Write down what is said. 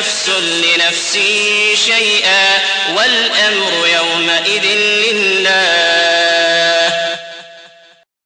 نفس لنفس شيئا والأمر